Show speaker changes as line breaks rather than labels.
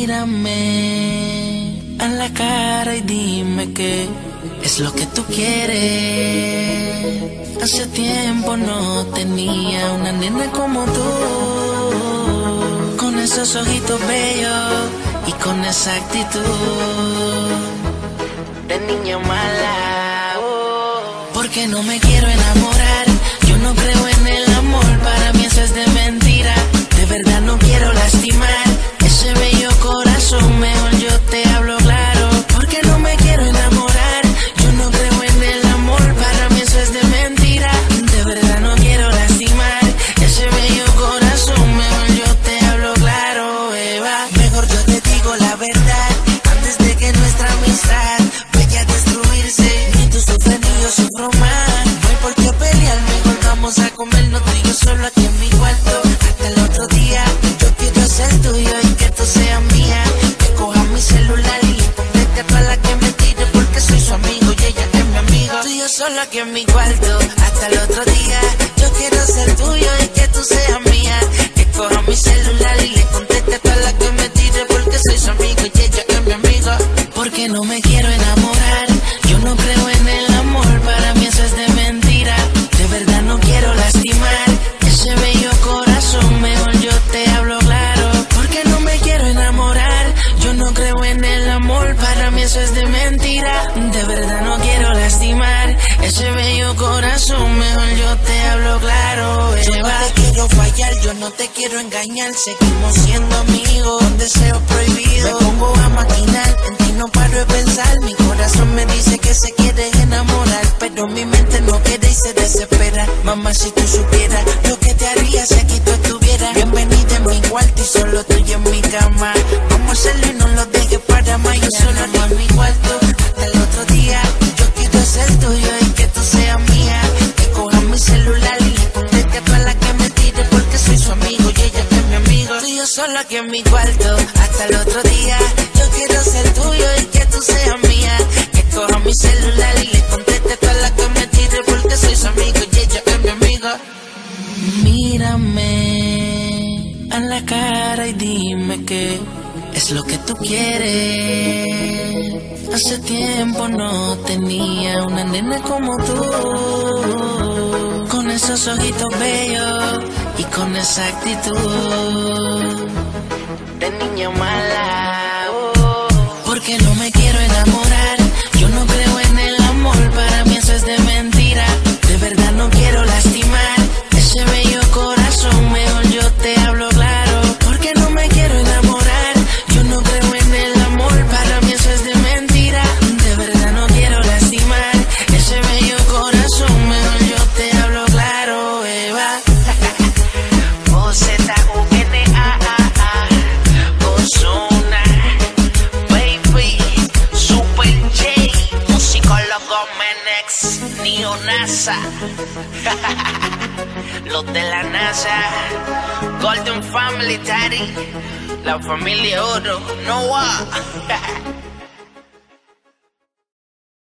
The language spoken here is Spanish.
Mírame a la cara y dime qué es lo que tú quieres. Hace tiempo no tenía una nena como tú, con esos ojitos bellos y con esa actitud de niña mala. Porque no me quiero enamorar, vamos a y yo solo aquí en mi cuarto. Hasta el otro día, yo quiero ser tuyo y que tú seas mía. Que coja mi celular y conteste a la que me tire porque soy su amigo y ella es mi amigo. Tú y yo solo aquí en mi cuarto. Hasta el otro día, yo quiero ser tuyo y que tú seas mía. Que coja mi celular y le conteste a toda la que me tire porque soy su amigo y ella es mi amigo. Porque no me quiero enamorar, De verdad no quiero lastimar ese bello corazón, mejor yo te hablo claro. Yo no te quiero fallar, yo no te quiero engañar, seguimos siendo amigos, con deseo prohibido. Me pongo a maquinar, en ti no paro de pensar, mi corazón me dice que se quiere enamorar, pero mi mente no quiere y se desespera. Mamá, si tú supieras lo que te haría si aquí tú estuvieras. Bienvenida en mi cuarto y solo tú y en mi cama. Aquí en mi cuarto. Hasta el otro día, yo quiero ser tuyo y que tú seas mía. Que coja mi celular y le conteste a toda la que me tire porque soy su amigo y ella es mi amigo. Mírame a la cara y dime qué es lo que tú quieres. Hace tiempo no tenía una nena como tú, con esos ojitos bellos y con esa actitud de niña mala. Neonasa Los de la NASA. Golden Family Daddy. La familia Oro. Noah